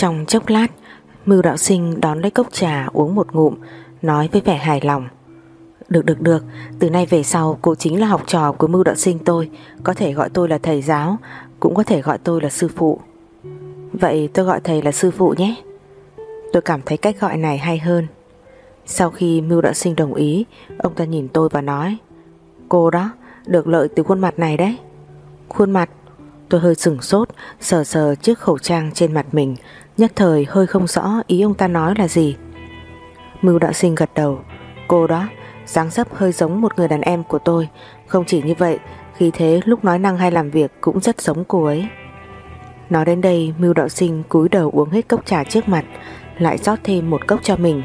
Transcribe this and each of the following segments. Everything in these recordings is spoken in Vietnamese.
Trong chốc lát, Mưu đạo sinh đón lấy cốc trà uống một ngụm, Nói với vẻ hài lòng. Được được được, Từ nay về sau cô chính là học trò của mưu đạo sinh tôi, Có thể gọi tôi là thầy giáo, Cũng có thể gọi tôi là sư phụ. Vậy tôi gọi thầy là sư phụ nhé. Tôi cảm thấy cách gọi này hay hơn. Sau khi mưu đạo sinh đồng ý, Ông ta nhìn tôi và nói, Cô đó, được lợi từ khuôn mặt này đấy. Khuôn mặt? Tôi hơi sửng sốt, Sờ sờ chiếc khẩu trang trên mặt mình Nhất thời hơi không rõ ý ông ta nói là gì. Mưu đạo sinh gật đầu. Cô đó, dáng dấp hơi giống một người đàn em của tôi. Không chỉ như vậy Khi thế lúc nói năng hay làm việc Cũng rất giống cô ấy. Nói đến đây, Mưu đạo sinh cúi đầu uống hết cốc trà trước mặt, Lại rót thêm một cốc cho mình.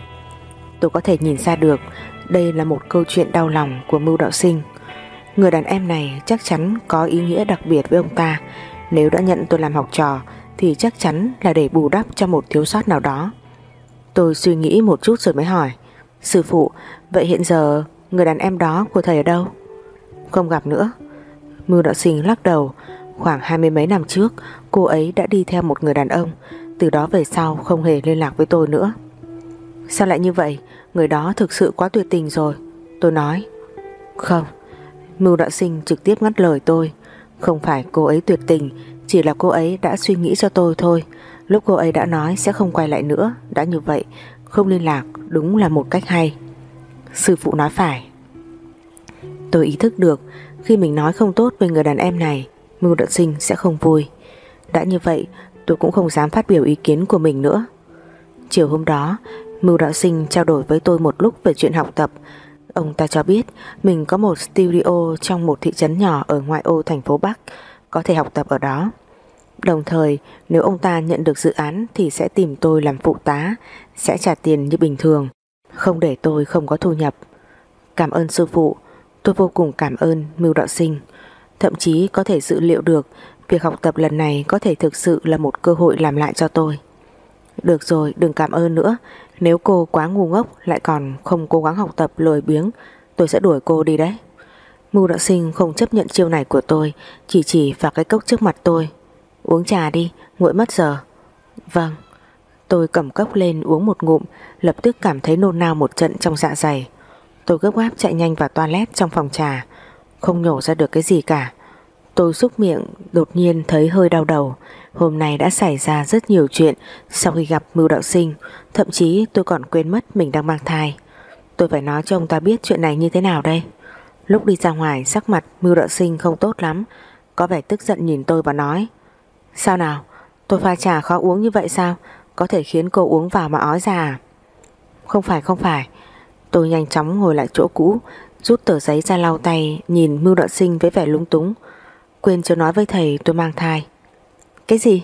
Tôi có thể nhìn ra được, Đây là một câu chuyện đau lòng của Mưu đạo sinh. Người đàn em này chắc chắn có ý nghĩa đặc biệt với ông ta. Nếu đã nhận tôi làm học trò thì chắc chắn là để bù đắp cho một thiếu sót nào đó. Tôi suy nghĩ một chút rồi mới hỏi, Sư phụ, Vậy hiện giờ người đàn em đó của thầy ở đâu? Không gặp nữa. Mưu đạo sinh lắc đầu, Khoảng hai mươi mấy năm trước, Cô ấy đã đi theo một người đàn ông, Từ đó về sau không hề liên lạc với tôi nữa. Sao lại như vậy? Người đó thực sự quá tuyệt tình rồi. Tôi nói, Không. Mưu đạo sinh trực tiếp ngắt lời tôi, Không phải cô ấy tuyệt tình chỉ là cô ấy đã suy nghĩ cho tôi thôi. Lúc cô ấy đã nói sẽ không quay lại nữa Đã như vậy Không liên lạc đúng là một cách hay. Sư phụ nói phải. Tôi ý thức được Khi mình nói không tốt với người đàn em này Mưu đạo sinh sẽ không vui. Đã như vậy tôi cũng không dám phát biểu ý kiến của mình nữa. Chiều hôm đó Mưu đạo sinh trao đổi với tôi một lúc về chuyện học tập. Ông ta cho biết mình có một studio trong một thị trấn nhỏ ở ngoại ô thành phố Bắc, có thể học tập ở đó. Đồng thời, nếu ông ta nhận được dự án thì sẽ tìm tôi làm phụ tá, sẽ trả tiền như bình thường, không để tôi không có thu nhập. Cảm ơn sư phụ, tôi vô cùng cảm ơn Mưu Đạo Sinh. Thậm chí có thể dự liệu được việc học tập lần này có thể thực sự là một cơ hội làm lại cho tôi. Được rồi, đừng cảm ơn nữa, nếu cô quá ngu ngốc lại còn không cố gắng học tập lười biếng Tôi sẽ đuổi cô đi đấy Mưu đạo sinh không chấp nhận chiêu này của tôi Chỉ chỉ vào cái cốc trước mặt tôi. Uống trà đi, nguội mất giờ. Vâng. Tôi cầm cốc lên uống một ngụm Lập tức cảm thấy nôn nao một trận trong dạ dày. Tôi gấp gáp chạy nhanh vào toilet trong phòng trà. Không nhổ ra được cái gì cả. Tôi xúc miệng đột nhiên thấy hơi đau đầu. Hôm nay đã xảy ra rất nhiều chuyện Sau khi gặp Mưu Đạo Sinh Thậm chí tôi còn quên mất mình đang mang thai. Tôi phải nói cho ông ta biết chuyện này như thế nào đây? Lúc đi ra ngoài sắc mặt Mưu Đạo Sinh không tốt lắm. Có vẻ tức giận nhìn tôi và nói Sao nào? Tôi pha trà khó uống như vậy sao? Có thể khiến cô uống vào mà ói ra à? Không phải không phải. Tôi nhanh chóng ngồi lại chỗ cũ Rút tờ giấy ra lau tay Nhìn Mưu Đạo Sinh với vẻ lung túng. Quên chưa nói với thầy tôi mang thai. Cái gì?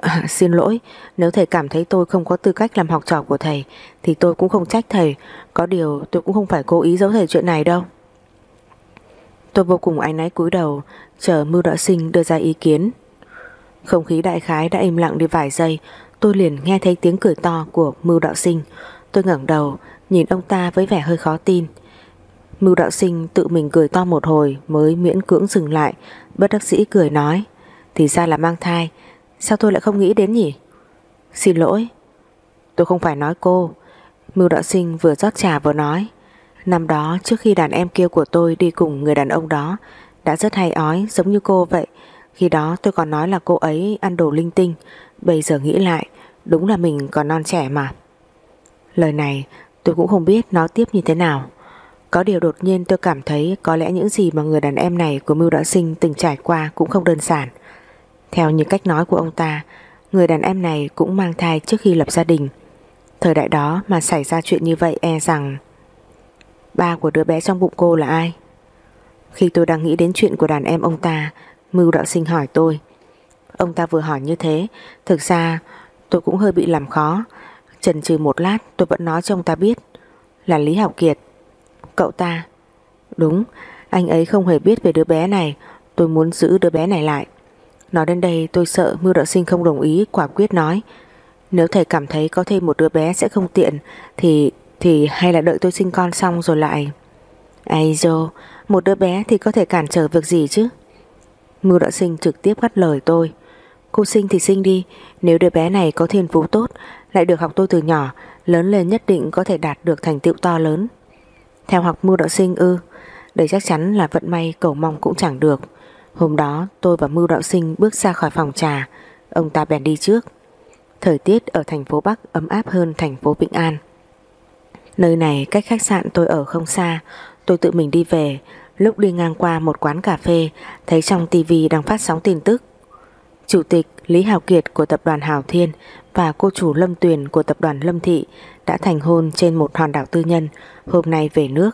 À, Xin lỗi. Nếu thầy cảm thấy tôi không có tư cách làm học trò của thầy Thì tôi cũng không trách thầy. Có điều tôi cũng không phải cố ý giấu thầy chuyện này đâu. Tôi vô cùng áy náy cúi đầu, Chờ mưu đạo sinh đưa ra ý kiến. Không khí đại khái đã im lặng đi vài giây, Tôi liền nghe thấy tiếng cười to của mưu đạo sinh. Tôi ngẩng đầu, Nhìn ông ta với vẻ hơi khó tin. Mưu đạo sinh tự mình cười to một hồi Mới miễn cưỡng dừng lại, Bất đắc sĩ cười nói, Thì ra là mang thai, Sao tôi lại không nghĩ đến nhỉ? Xin lỗi. Tôi không phải nói cô. Mưu đạo sinh vừa rót trà vừa nói Năm đó, trước khi đàn em kia của tôi đi cùng người đàn ông đó, Đã rất hay ói, giống như cô vậy. Khi đó, tôi còn nói là cô ấy ăn đồ linh tinh. Bây giờ nghĩ lại, Đúng là mình còn non trẻ mà. Lời này, tôi cũng không biết nói tiếp như thế nào. Có điều đột nhiên tôi cảm thấy Có lẽ những gì mà người đàn em này của Mưu Đạo Sinh từng trải qua cũng không đơn giản. Theo như cách nói của ông ta, Người đàn em này cũng mang thai trước khi lập gia đình. Thời đại đó mà xảy ra chuyện như vậy e rằng Ba của đứa bé trong bụng cô là ai? Khi tôi đang nghĩ đến chuyện của đàn em ông ta, Mưu đạo sinh hỏi tôi. Ông ta vừa hỏi như thế, Thực ra tôi cũng hơi bị làm khó. Chần chừ một lát, tôi vẫn nói cho ông ta biết Là Lý Học Kiệt. Cậu ta. Đúng, Anh ấy không hề biết về đứa bé này. Tôi muốn giữ đứa bé này lại. Nói đến đây, tôi sợ Mưu đạo sinh không đồng ý, Quả quyết nói. Nếu thầy cảm thấy có thêm một đứa bé sẽ không tiện, Thì thì hay là đợi tôi sinh con xong rồi lại. Ây dô, Một đứa bé thì có thể cản trở việc gì chứ? Mưu đạo sinh trực tiếp gắt lời tôi. Cô sinh thì sinh đi, Nếu đứa bé này có thiên phú tốt, Lại được học tôi từ nhỏ, Lớn lên nhất định có thể đạt được thành tựu to lớn. Theo học mưu đạo sinh ư, Đây chắc chắn là vận may cầu mong cũng chẳng được. Hôm đó, tôi và mưu đạo sinh bước ra khỏi phòng trà. Ông ta bèn đi trước. Thời tiết ở thành phố Bắc ấm áp hơn thành phố Vĩnh An. Nơi này cách khách sạn tôi ở không xa. Tôi tự mình đi về. Lúc đi ngang qua một quán cà phê, Thấy trong tivi đang phát sóng tin tức. Chủ tịch Lý Hào Kiệt của tập đoàn Hào Thiên Và cô chủ Lâm Tuyền của tập đoàn Lâm Thị Đã thành hôn trên một hòn đảo tư nhân Hôm nay về nước.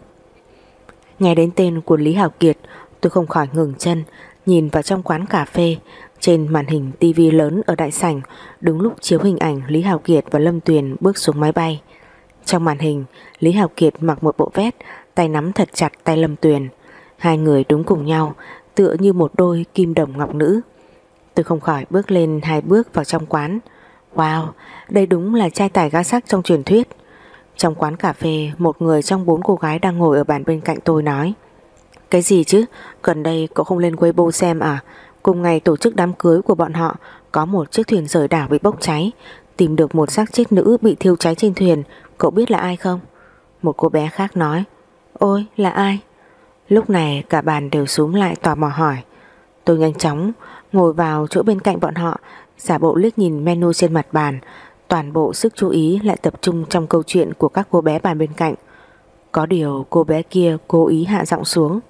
Nghe đến tên của Lý Hào Kiệt, Tôi không khỏi ngừng chân, Nhìn vào trong quán cà phê. Trên màn hình tivi lớn ở đại sảnh, Đúng lúc chiếu hình ảnh Lý Hào Kiệt và Lâm Tuyền bước xuống máy bay. Trong màn hình, Lý Hạo Kiệt mặc một bộ vest, Tay nắm thật chặt tay Lâm Tuyền. Hai người đứng cùng nhau, Tựa như một đôi kim đồng ngọc nữ. Tôi không khỏi bước lên hai bước vào trong quán. Wow, Đây đúng là trai tài gã sắc trong truyền thuyết. Trong quán cà phê, Một người trong bốn cô gái đang ngồi ở bàn bên cạnh tôi nói, Cái gì chứ? Gần đây cậu không lên Weibo xem à? Cùng ngày tổ chức đám cưới của bọn họ, Có một chiếc thuyền rời đảo bị bốc cháy. Tìm được một xác chết nữ bị thiêu cháy trên thuyền. Cậu biết là ai không? Một cô bé khác nói. Ôi là ai? Lúc này cả bàn đều súm lại tò mò hỏi. Tôi nhanh chóng ngồi vào chỗ bên cạnh bọn họ giả bộ liếc nhìn menu trên mặt bàn. Toàn bộ sức chú ý lại tập trung trong câu chuyện của các cô bé bàn bên cạnh. Có điều cô bé kia cố ý hạ giọng xuống.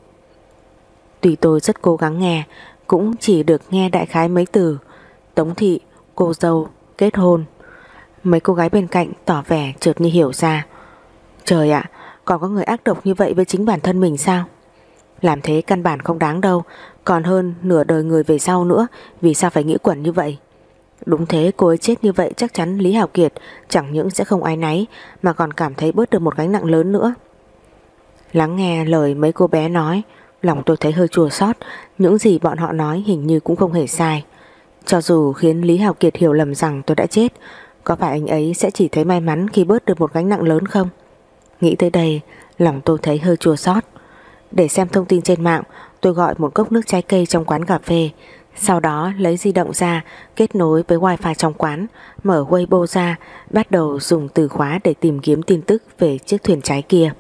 Tùy tôi rất cố gắng nghe Cũng chỉ được nghe đại khái mấy từ. Tống thị, cô dâu, kết hôn. Mấy cô gái bên cạnh tỏ vẻ chợt như hiểu ra. Trời ạ, còn có người ác độc như vậy với chính bản thân mình sao? Làm thế căn bản không đáng đâu Còn hơn nửa đời người về sau nữa Vì sao phải nghĩ quẩn như vậy? Đúng thế cô ấy chết như vậy chắc chắn Lý Hào Kiệt Chẳng những sẽ không ái náy Mà còn cảm thấy bớt được một gánh nặng lớn nữa. Lắng nghe lời mấy cô bé nói Lòng tôi thấy hơi chua xót Những gì bọn họ nói hình như cũng không hề sai. Cho dù khiến Lý Hào Kiệt hiểu lầm rằng tôi đã chết có phải anh ấy sẽ chỉ thấy may mắn Khi bớt được một gánh nặng lớn không? Nghĩ tới đây, Lòng tôi thấy hơi chua xót. Để xem thông tin trên mạng, Tôi gọi một cốc nước trái cây trong quán cà phê, Sau đó lấy di động ra, Kết nối với wifi trong quán, Mở Weibo ra, Bắt đầu dùng từ khóa để tìm kiếm tin tức Về chiếc thuyền trái kia.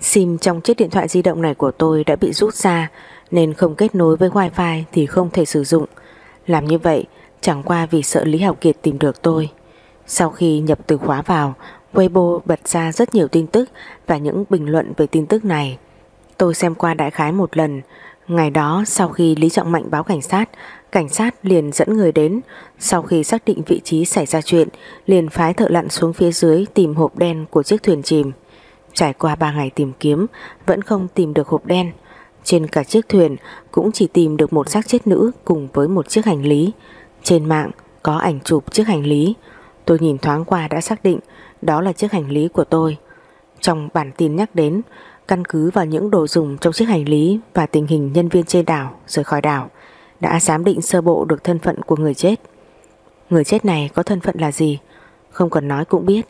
SIM trong chiếc điện thoại di động này của tôi Đã bị rút ra, Nên không kết nối với wifi Thì không thể sử dụng. Làm như vậy chẳng qua vì sợ Lý Hạo Kiệt tìm được tôi Sau khi nhập từ khóa vào Weibo bật ra rất nhiều tin tức và những bình luận về tin tức này. Tôi xem qua đại khái một lần. Ngày đó sau khi Lý Trọng Mạnh báo cảnh sát, cảnh sát liền dẫn người đến. Sau khi xác định vị trí xảy ra chuyện, liền phái thợ lặn xuống phía dưới tìm hộp đen của chiếc thuyền chìm. Trải qua 3 ngày tìm kiếm, vẫn không tìm được hộp đen. Trên cả chiếc thuyền cũng chỉ tìm được một xác chết nữ cùng với một chiếc hành lý. Trên mạng có ảnh chụp chiếc hành lý. Tôi nhìn thoáng qua đã xác định đó là chiếc hành lý của tôi. Trong bản tin nhắc đến, căn cứ vào những đồ dùng trong chiếc hành lý và tình hình nhân viên trên đảo rời khỏi đảo, đã giám định sơ bộ được thân phận của người chết. Người chết này có thân phận là gì? Không cần nói cũng biết.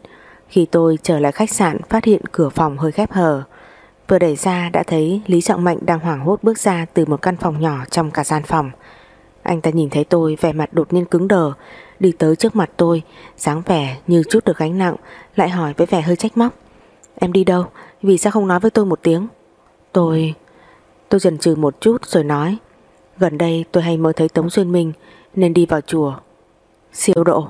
Khi tôi trở lại khách sạn phát hiện cửa phòng hơi khép hờ. Vừa đẩy ra đã thấy Lý Trọng Mạnh đang hoảng hốt bước ra từ một căn phòng nhỏ trong cả gian phòng. Anh ta nhìn thấy tôi, vẻ mặt đột nhiên cứng đờ. Đi tới trước mặt tôi, dáng vẻ như chút được gánh nặng, Lại hỏi với vẻ hơi trách móc. Em đi đâu? Vì sao không nói với tôi một tiếng? Tôi... Tôi dần chừ một chút rồi nói, Gần đây tôi hay mơ thấy Tống Xuyên Minh Nên đi vào chùa. Siêu độ.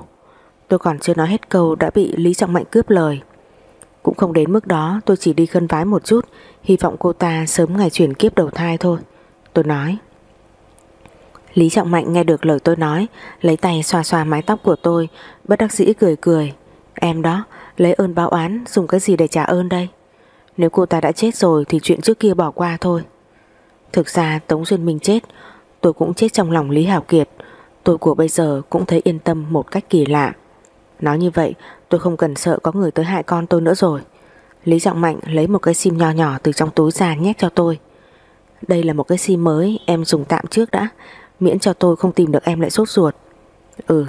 Tôi còn chưa nói hết câu đã bị Lý Trọng Mạnh cướp lời. Cũng không đến mức đó, Tôi chỉ đi khân vái một chút, Hy vọng cô ta sớm ngày chuyển kiếp đầu thai thôi, Tôi nói. Lý Trọng Mạnh nghe được lời tôi nói, Lấy tay xoa xoa mái tóc của tôi. Bất đắc dĩ cười cười. Em đó, lấy ơn báo oán, Dùng cái gì để trả ơn đây? Nếu cô ta đã chết rồi thì chuyện trước kia bỏ qua thôi. Thực ra Tống Duyên Minh chết, Tôi cũng chết trong lòng Lý Hảo Kiệt. Tôi của bây giờ cũng thấy yên tâm một cách kỳ lạ. Nói như vậy, tôi không cần sợ có người tới hại con tôi nữa rồi. Lý Trọng Mạnh lấy một cái sim nho nhỏ từ trong túi ra nhét cho tôi. Đây là một cái sim mới em dùng tạm trước đã. Miễn cho tôi không tìm được em lại sốt ruột. Ừ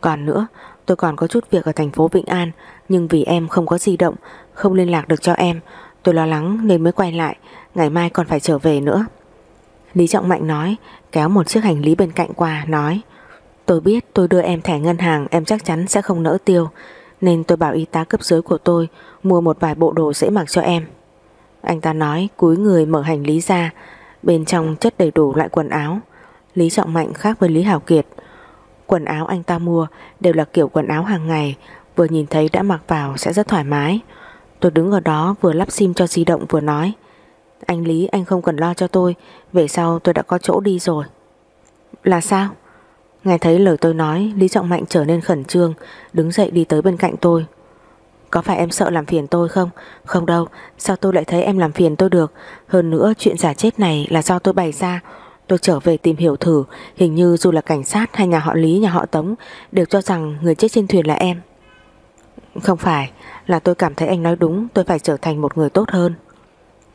Còn nữa, tôi còn có chút việc ở thành phố Vĩnh An, Nhưng vì em không có di động, Không liên lạc được cho em, Tôi lo lắng nên mới quay lại, Ngày mai còn phải trở về nữa. Lý Trọng Mạnh nói, Kéo một chiếc hành lý bên cạnh qua, Nói, Tôi biết tôi đưa em thẻ ngân hàng, Em chắc chắn sẽ không nỡ tiêu, Nên tôi bảo y tá cấp dưới của tôi Mua một vài bộ đồ dễ mặc cho em. Anh ta nói, cúi người mở hành lý ra, Bên trong chất đầy đủ loại quần áo. Lý Trọng Mạnh khác với Lý Hảo Kiệt. Quần áo anh ta mua Đều là kiểu quần áo hàng ngày Vừa nhìn thấy đã mặc vào sẽ rất thoải mái. Tôi đứng ở đó vừa lắp sim cho di động vừa nói Anh Lý anh không cần lo cho tôi Về sau tôi đã có chỗ đi rồi. Là sao? Nghe thấy lời tôi nói Lý Trọng Mạnh trở nên khẩn trương Đứng dậy đi tới bên cạnh tôi. Có phải em sợ làm phiền tôi không? Không đâu, sao tôi lại thấy em làm phiền tôi được? Hơn nữa chuyện giả chết này là do tôi bày ra Tôi trở về tìm hiểu thử, Hình như dù là cảnh sát hay nhà họ Lý, nhà họ Tống, Đều cho rằng người chết trên thuyền là em. Không phải, Là tôi cảm thấy anh nói đúng, Tôi phải trở thành một người tốt hơn.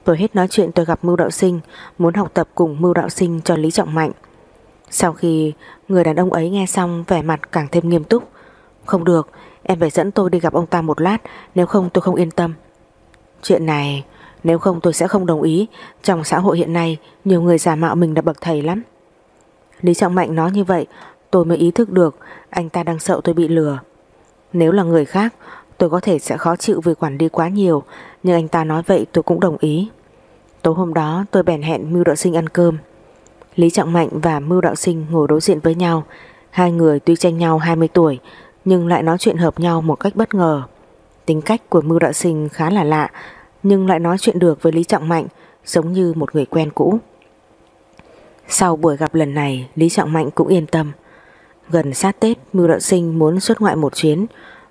Tôi hết nói chuyện, tôi gặp Mưu Đạo Sinh, Muốn học tập cùng Mưu Đạo Sinh cho Lý Trọng Mạnh. Sau khi người đàn ông ấy nghe xong, Vẻ mặt càng thêm nghiêm túc. Không được, Em phải dẫn tôi đi gặp ông ta một lát, Nếu không tôi không yên tâm. Chuyện này nếu không tôi sẽ không đồng ý. Trong xã hội hiện nay, Nhiều người giả mạo mình là bậc thầy lắm. Lý Trọng Mạnh nói như vậy, Tôi mới ý thức được Anh ta đang sợ tôi bị lừa. Nếu là người khác, Tôi có thể sẽ khó chịu vì quản lý quá nhiều, Nhưng anh ta nói vậy tôi cũng đồng ý. Tối hôm đó, tôi bèn hẹn Mưu Đạo Sinh ăn cơm. Lý Trọng Mạnh và Mưu Đạo Sinh ngồi đối diện với nhau. Hai người tuy tranh nhau 20 tuổi, Nhưng lại nói chuyện hợp nhau một cách bất ngờ. Tính cách của Mưu Đạo Sinh khá là lạ nhưng lại nói chuyện được với Lý Trọng Mạnh giống như một người quen cũ. Sau buổi gặp lần này, Lý Trọng Mạnh cũng yên tâm. Gần sát Tết, Mưu Đạo Sinh muốn xuất ngoại một chuyến,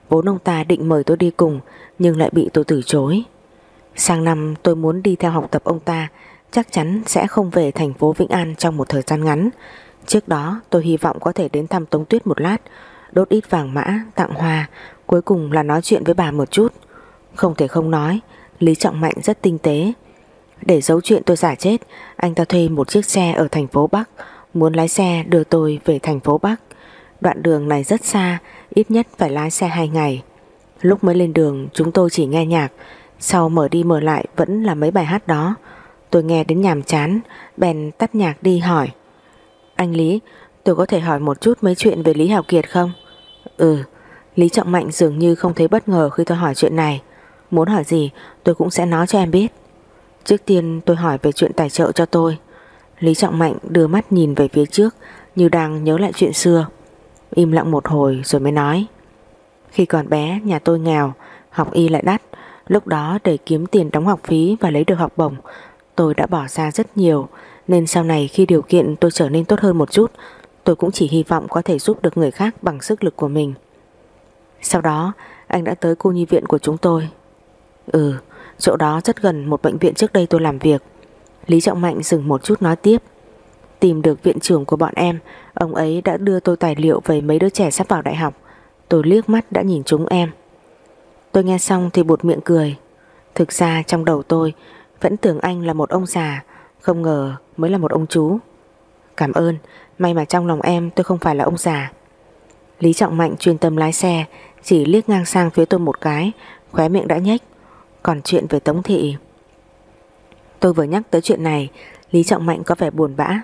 vốn ông ta định mời tôi đi cùng, nhưng lại bị tôi từ chối. Sang năm tôi muốn đi theo học tập ông ta, chắc chắn sẽ không về thành phố Vĩnh An trong một thời gian ngắn. Trước đó tôi hy vọng có thể đến thăm Tống Tuyết một lát, đốt ít vàng mã, tặng hoa, cuối cùng là nói chuyện với bà một chút. Không thể không nói, Lý Trọng Mạnh rất tinh tế. Để giấu chuyện tôi giả chết, Anh ta thuê một chiếc xe ở thành phố Bắc, Muốn lái xe đưa tôi về thành phố Bắc. Đoạn đường này rất xa, Ít nhất phải lái xe 2 ngày. Lúc mới lên đường, chúng tôi chỉ nghe nhạc, Sau mở đi mở lại Vẫn là mấy bài hát đó. Tôi nghe đến nhàm chán, Bèn tắt nhạc đi hỏi. Anh Lý, tôi có thể hỏi một chút mấy chuyện về Lý Hào Kiệt không? Ừ Lý Trọng Mạnh dường như không thấy bất ngờ khi tôi hỏi chuyện này. Muốn hỏi gì, tôi cũng sẽ nói cho em biết. Trước tiên, tôi hỏi về chuyện tài trợ cho tôi. Lý Trọng Mạnh đưa mắt nhìn về phía trước, Như đang nhớ lại chuyện xưa. Im lặng một hồi rồi mới nói. Khi còn bé, nhà tôi nghèo, Học y lại đắt. Lúc đó, để kiếm tiền đóng học phí Và lấy được học bổng, Tôi đã bỏ ra rất nhiều. Nên sau này khi điều kiện tôi trở nên tốt hơn một chút, Tôi cũng chỉ hy vọng có thể giúp được người khác Bằng sức lực của mình. Sau đó, anh đã tới cô nhi viện của chúng tôi. Ừ Chỗ đó rất gần một bệnh viện trước đây tôi làm việc. Lý Trọng Mạnh dừng một chút nói tiếp. Tìm được viện trưởng của bọn em, Ông ấy đã đưa tôi tài liệu về mấy đứa trẻ sắp vào đại học. Tôi liếc mắt đã nhìn chúng em. Tôi nghe xong thì buột miệng cười. Thực ra trong đầu tôi Vẫn tưởng anh là một ông già, Không ngờ mới là một ông chú. Cảm ơn, May mà trong lòng em tôi không phải là ông già. Lý Trọng Mạnh chuyên tâm lái xe, Chỉ liếc ngang sang phía tôi một cái, Khóe miệng đã nhếch còn chuyện về Tống Thị. Tôi vừa nhắc tới chuyện này, Lý Trọng Mạnh có vẻ buồn bã.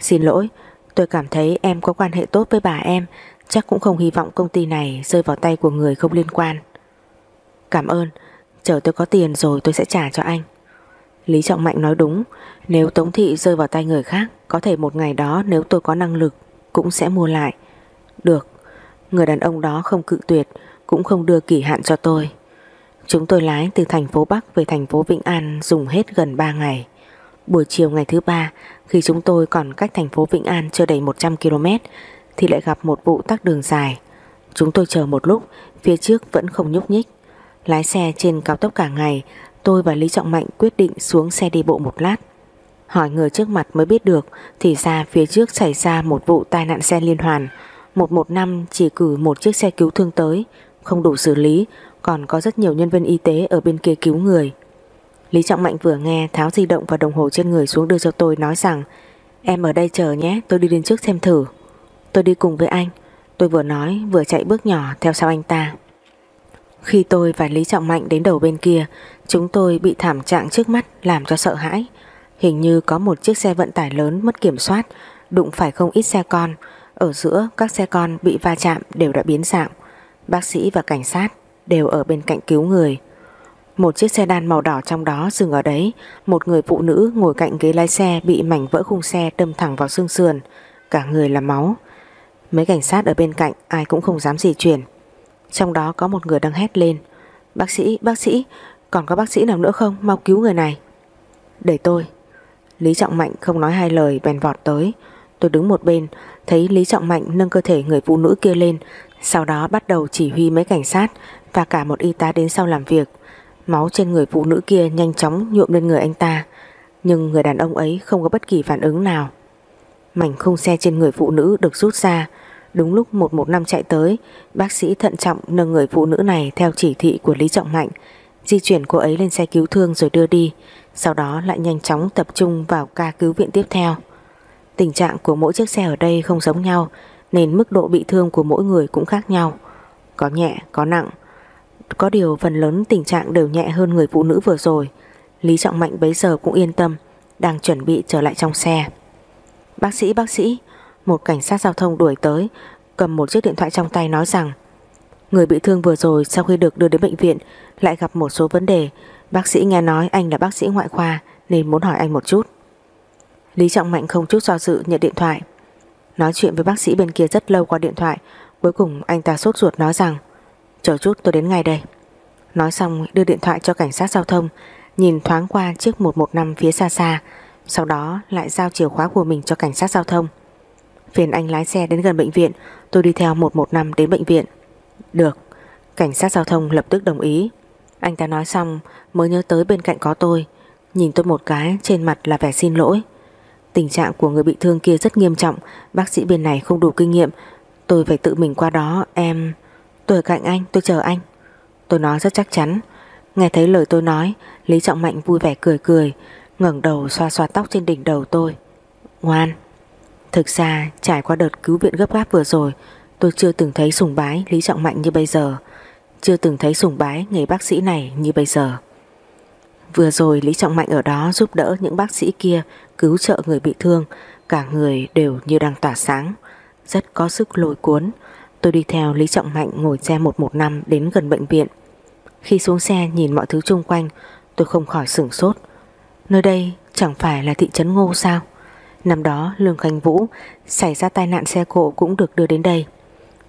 Xin lỗi, Tôi cảm thấy em có quan hệ tốt với bà em, Chắc cũng không hy vọng công ty này Rơi vào tay của người không liên quan. Cảm ơn, Chờ tôi có tiền rồi tôi sẽ trả cho anh. Lý Trọng Mạnh nói đúng, Nếu Tống Thị rơi vào tay người khác, Có thể một ngày đó nếu tôi có năng lực Cũng sẽ mua lại. Được, Người đàn ông đó không cự tuyệt, Cũng không đưa kỷ hạn cho tôi. Chúng tôi lái từ thành phố Bắc về thành phố Vĩnh An dùng hết gần 3 ngày. Buổi chiều ngày thứ ba, khi chúng tôi còn cách thành phố Vĩnh An chưa đầy 100 km, thì lại gặp một vụ tắc đường dài. Chúng tôi chờ một lúc, phía trước vẫn không nhúc nhích. Lái xe trên cao tốc cả ngày, tôi và Lý Trọng Mạnh quyết định xuống xe đi bộ một lát. Hỏi người trước mặt mới biết được, thì ra phía trước xảy ra một vụ tai nạn xe liên hoàn. 115 chỉ cử một chiếc xe cứu thương tới, không đủ xử lý, còn có rất nhiều nhân viên y tế ở bên kia cứu người. Lý Trọng Mạnh vừa nghe tháo di động và đồng hồ trên người xuống đưa cho tôi nói rằng Em ở đây chờ nhé, tôi đi đến trước xem thử. Tôi đi cùng với anh. Tôi vừa nói vừa chạy bước nhỏ theo sau anh ta. Khi tôi và Lý Trọng Mạnh đến đầu bên kia, chúng tôi bị thảm trạng trước mắt làm cho sợ hãi. Hình như có một chiếc xe vận tải lớn mất kiểm soát Đụng phải không ít xe con Ở giữa các xe con bị va chạm đều đã biến dạng Bác sĩ và cảnh sát đều ở bên cạnh cứu người. Một chiếc xe đan màu đỏ trong đó dừng ở đấy. Một người phụ nữ ngồi cạnh ghế lái xe Bị mảnh vỡ khung xe đâm thẳng vào xương sườn. Cả người là máu. Mấy cảnh sát ở bên cạnh ai cũng không dám di chuyển. Trong đó có một người đang hét lên. Bác sĩ, bác sĩ Còn có bác sĩ nào nữa không? Mau cứu người này. Để tôi. Lý Trọng Mạnh không nói hai lời bèn vọt tới. Tôi đứng một bên Thấy Lý Trọng Mạnh nâng cơ thể người phụ nữ kia lên Sau đó bắt đầu chỉ huy mấy cảnh sát và cả một y tá đến sau làm việc. Máu trên người phụ nữ kia nhanh chóng nhuộm lên người anh ta Nhưng người đàn ông ấy không có bất kỳ phản ứng nào. Mảnh khung xe trên người phụ nữ được rút ra. Đúng lúc 115 chạy tới Bác sĩ thận trọng nâng người phụ nữ này Theo chỉ thị của Lý Trọng Mạnh Di chuyển cô ấy lên xe cứu thương rồi đưa đi Sau đó lại nhanh chóng tập trung vào ca cứu viện tiếp theo. Tình trạng của mỗi chiếc xe ở đây không giống nhau Nên mức độ bị thương của mỗi người cũng khác nhau. Có nhẹ, có nặng có điều phần lớn tình trạng đều nhẹ hơn người phụ nữ vừa rồi. Lý Trọng Mạnh bấy giờ cũng yên tâm Đang chuẩn bị trở lại trong xe. Bác sĩ, bác sĩ Một cảnh sát giao thông đuổi tới Cầm một chiếc điện thoại trong tay nói rằng Người bị thương vừa rồi sau khi được đưa đến bệnh viện Lại gặp một số vấn đề. Bác sĩ nghe nói anh là bác sĩ ngoại khoa Nên muốn hỏi anh một chút. Lý Trọng Mạnh không chút do dự nhận điện thoại. Nói chuyện với bác sĩ bên kia rất lâu qua điện thoại Cuối cùng anh ta sốt ruột nói rằng Chờ chút tôi đến ngay đây. Nói xong, đưa điện thoại cho cảnh sát giao thông, Nhìn thoáng qua chiếc 115 phía xa xa, Sau đó lại giao chìa khóa của mình cho cảnh sát giao thông. Phiền anh lái xe đến gần bệnh viện, Tôi đi theo 115 đến bệnh viện. Được, Cảnh sát giao thông lập tức đồng ý. Anh ta nói xong, mới nhớ tới bên cạnh có tôi, Nhìn tôi một cái trên mặt là vẻ xin lỗi. Tình trạng của người bị thương kia rất nghiêm trọng, Bác sĩ bên này không đủ kinh nghiệm, Tôi phải tự mình qua đó, Em... Tôi ở cạnh anh, tôi chờ anh. Tôi nói rất chắc chắn. Nghe thấy lời tôi nói Lý Trọng Mạnh vui vẻ cười cười ngẩng đầu xoa xoa tóc trên đỉnh đầu tôi. Ngoan. Thực ra trải qua đợt cứu viện gấp gáp vừa rồi Tôi chưa từng thấy sùng bái Lý Trọng Mạnh như bây giờ. Chưa từng thấy sùng bái nghề bác sĩ này như bây giờ. Vừa rồi Lý Trọng Mạnh ở đó giúp đỡ những bác sĩ kia cứu trợ người bị thương, cả người đều như đang tỏa sáng, rất có sức lôi cuốn. Tôi đi theo Lý Trọng Mạnh ngồi xe 115 đến gần bệnh viện. Khi xuống xe nhìn mọi thứ xung quanh, tôi không khỏi sửng sốt. Nơi đây chẳng phải là thị trấn Ngô sao? Năm đó Lương Khánh Vũ xảy ra tai nạn xe cộ cũng được đưa đến đây.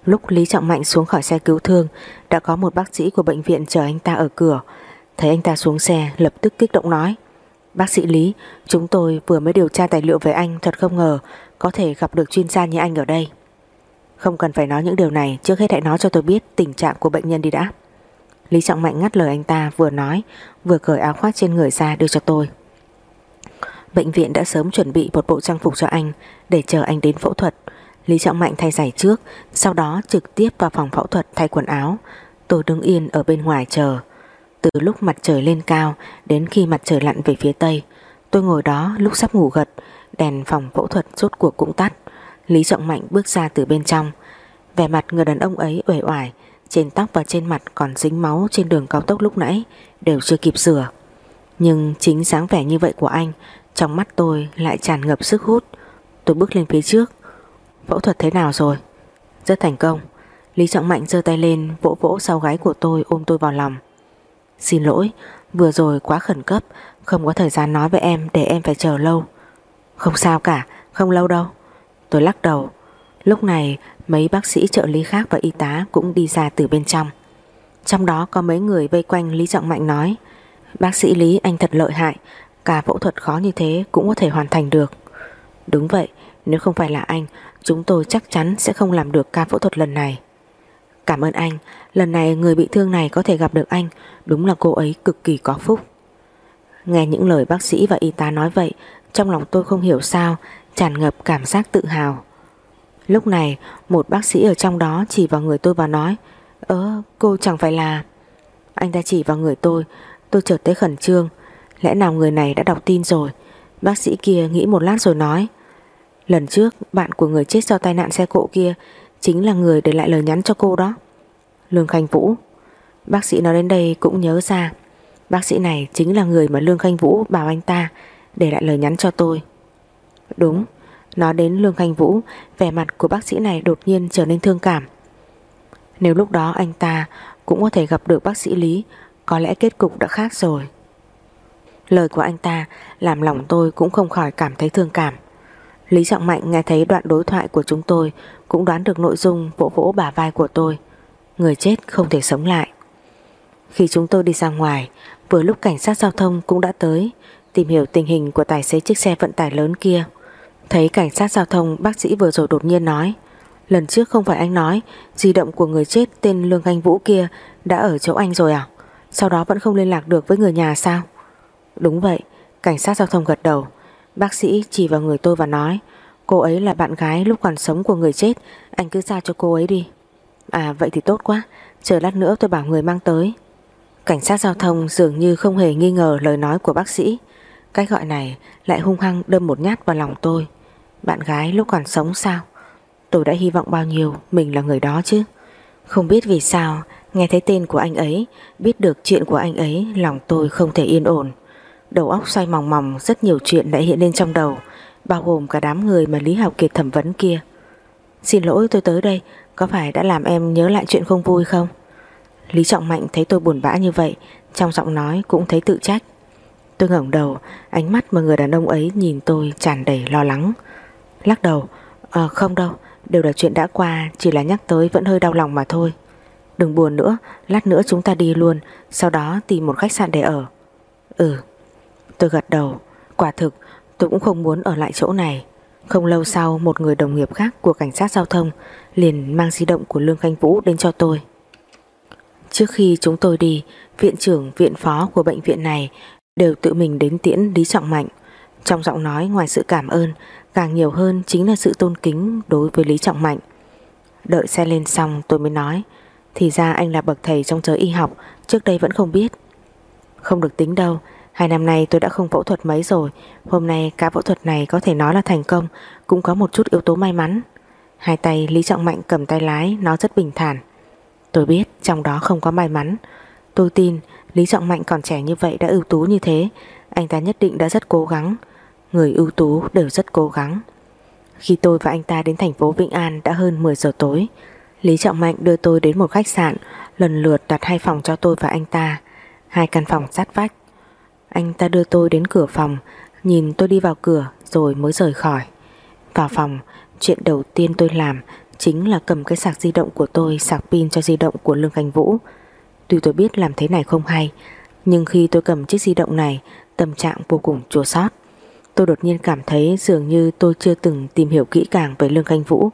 Lúc Lý Trọng Mạnh xuống khỏi xe cứu thương, đã có một bác sĩ của bệnh viện chờ anh ta ở cửa. Thấy anh ta xuống xe lập tức kích động nói Bác sĩ Lý, chúng tôi vừa mới điều tra tài liệu về anh thật không ngờ có thể gặp được chuyên gia như anh ở đây. Không cần phải nói những điều này, trước hết hãy nói cho tôi biết tình trạng của bệnh nhân đi đã. Lý Trọng Mạnh ngắt lời anh ta vừa nói, vừa cởi áo khoác trên người ra đưa cho tôi. Bệnh viện đã sớm chuẩn bị một bộ trang phục cho anh để chờ anh đến phẫu thuật. Lý Trọng Mạnh thay giày trước, sau đó trực tiếp vào phòng phẫu thuật thay quần áo. Tôi đứng yên ở bên ngoài chờ. Từ lúc mặt trời lên cao đến khi mặt trời lặn về phía tây, tôi ngồi đó lúc sắp ngủ gật, đèn phòng phẫu thuật rốt cuộc cũng tắt. Lý Trọng Mạnh bước ra từ bên trong. Vẻ mặt người đàn ông ấy uể oải, trên tóc và trên mặt còn dính máu trên đường cao tốc lúc nãy đều chưa kịp sửa. Nhưng chính dáng vẻ như vậy của anh, trong mắt tôi lại tràn ngập sức hút. Tôi bước lên phía trước. Phẫu thuật thế nào rồi? Rất thành công. Lý Trọng Mạnh giơ tay lên vỗ vỗ sau gáy của tôi ôm tôi vào lòng. Xin lỗi, vừa rồi quá khẩn cấp, không có thời gian nói với em để em phải chờ lâu. Không sao cả, không lâu đâu. Tôi lắc đầu. Lúc này, mấy bác sĩ trợ lý khác và y tá cũng đi ra từ bên trong. Trong đó có mấy người vây quanh Lý Trọng Mạnh nói, Bác sĩ Lý, anh thật lợi hại. Cả phẫu thuật khó như thế cũng có thể hoàn thành được. Đúng vậy, Nếu không phải là anh, Chúng tôi chắc chắn sẽ không làm được ca phẫu thuật lần này. Cảm ơn anh, Lần này người bị thương này có thể gặp được anh. Đúng là cô ấy cực kỳ có phúc. Nghe những lời bác sĩ và y tá nói vậy, Trong lòng tôi không hiểu sao Tràn ngập cảm giác tự hào. Lúc này, một bác sĩ ở trong đó Chỉ vào người tôi và nói, Ơ, cô chẳng phải là Anh ta chỉ vào người tôi Tôi chợt thấy khẩn trương. Lẽ nào người này đã đọc tin rồi? Bác sĩ kia nghĩ một lát rồi nói, Lần trước, bạn của người chết do tai nạn xe cộ kia Chính là người để lại lời nhắn cho cô đó. Lương Khanh Vũ. Bác sĩ nói đến đây cũng nhớ ra, Bác sĩ này chính là người mà Lương Khanh Vũ bảo anh ta để lại lời nhắn cho tôi. Đúng, nói đến Lương Khanh Vũ, vẻ mặt của bác sĩ này đột nhiên trở nên thương cảm. Nếu lúc đó anh ta cũng có thể gặp được bác sĩ Lý, có lẽ kết cục đã khác rồi. Lời của anh ta làm lòng tôi cũng không khỏi cảm thấy thương cảm. Lý Trọng Mạnh nghe thấy đoạn đối thoại của chúng tôi cũng đoán được nội dung vỗ vỗ bả vai của tôi. Người chết không thể sống lại. Khi chúng tôi đi ra ngoài, vừa lúc cảnh sát giao thông cũng đã tới tìm hiểu tình hình của tài xế chiếc xe vận tải lớn kia. Thấy cảnh sát giao thông bác sĩ vừa rồi đột nhiên nói, Lần trước không phải anh nói, Di động của người chết tên Lương Anh Vũ kia Đã ở chỗ anh rồi à? Sau đó vẫn không liên lạc được với người nhà sao? Đúng vậy, Cảnh sát giao thông gật đầu. Bác sĩ chỉ vào người tôi và nói, Cô ấy là bạn gái lúc còn sống của người chết, Anh cứ giao cho cô ấy đi. À vậy thì tốt quá, Chờ lát nữa tôi bảo người mang tới. Cảnh sát giao thông dường như không hề nghi ngờ lời nói của bác sĩ. Cái gọi này lại hung hăng đâm một nhát vào lòng tôi. Bạn gái lúc còn sống sao? Tôi đã hy vọng bao nhiêu Mình là người đó chứ? Không biết vì sao, Nghe thấy tên của anh ấy, Biết được chuyện của anh ấy, Lòng tôi không thể yên ổn. Đầu óc xoay mòng mòng, Rất nhiều chuyện đã hiện lên trong đầu, Bao gồm cả đám người mà Lý Học Kiệt thẩm vấn kia. Xin lỗi tôi tới đây, Có phải đã làm em nhớ lại chuyện không vui không? Lý Trọng Mạnh thấy tôi buồn bã như vậy, Trong giọng nói cũng thấy tự trách. Tôi ngẩng đầu, Ánh mắt mà người đàn ông ấy nhìn tôi tràn đầy lo lắng. Lắc đầu À không đâu Đều là chuyện đã qua, Chỉ là nhắc tới vẫn hơi đau lòng mà thôi. Đừng buồn nữa, Lát nữa chúng ta đi luôn, Sau đó tìm một khách sạn để ở. Ừ. Tôi gật đầu, Quả thực, tôi cũng không muốn ở lại chỗ này. Không lâu sau, một người đồng nghiệp khác của cảnh sát giao thông liền mang di động của Lương Khanh Vũ đến cho tôi. Trước khi chúng tôi đi, Viện trưởng viện phó của bệnh viện này Đều tự mình đến tiễn Lý Trọng Mạnh. Trong giọng nói ngoài sự cảm ơn Càng nhiều hơn chính là sự tôn kính Đối với Lý Trọng Mạnh. Đợi xe lên xong tôi mới nói, Thì ra anh là bậc thầy trong giới y học, Trước đây vẫn không biết. Không được tính đâu, Hai năm nay tôi đã không phẫu thuật mấy rồi, Hôm nay cả phẫu thuật này có thể nói là thành công, Cũng có một chút yếu tố may mắn. Hai tay Lý Trọng Mạnh cầm tay lái, Nó rất bình thản. Tôi biết trong đó không có may mắn. Tôi tin Lý Trọng Mạnh còn trẻ như vậy đã ưu tú như thế, Anh ta nhất định đã rất cố gắng. Người ưu tú đều rất cố gắng. Khi tôi và anh ta đến thành phố Vĩnh An đã hơn 10 giờ tối, Lý Trọng Mạnh đưa tôi đến một khách sạn, Lần lượt đặt hai phòng cho tôi và anh ta. Hai căn phòng sát vách. Anh ta đưa tôi đến cửa phòng, Nhìn tôi đi vào cửa rồi mới rời khỏi. Vào phòng, Chuyện đầu tiên tôi làm Chính là cầm cái sạc di động của tôi, Sạc pin cho di động của Lương Khánh Vũ. Tuy tôi biết làm thế này không hay, Nhưng khi tôi cầm chiếc di động này, Tâm trạng vô cùng chua xót. Tôi đột nhiên cảm thấy dường như tôi chưa từng tìm hiểu kỹ càng về Lương Khanh Vũ.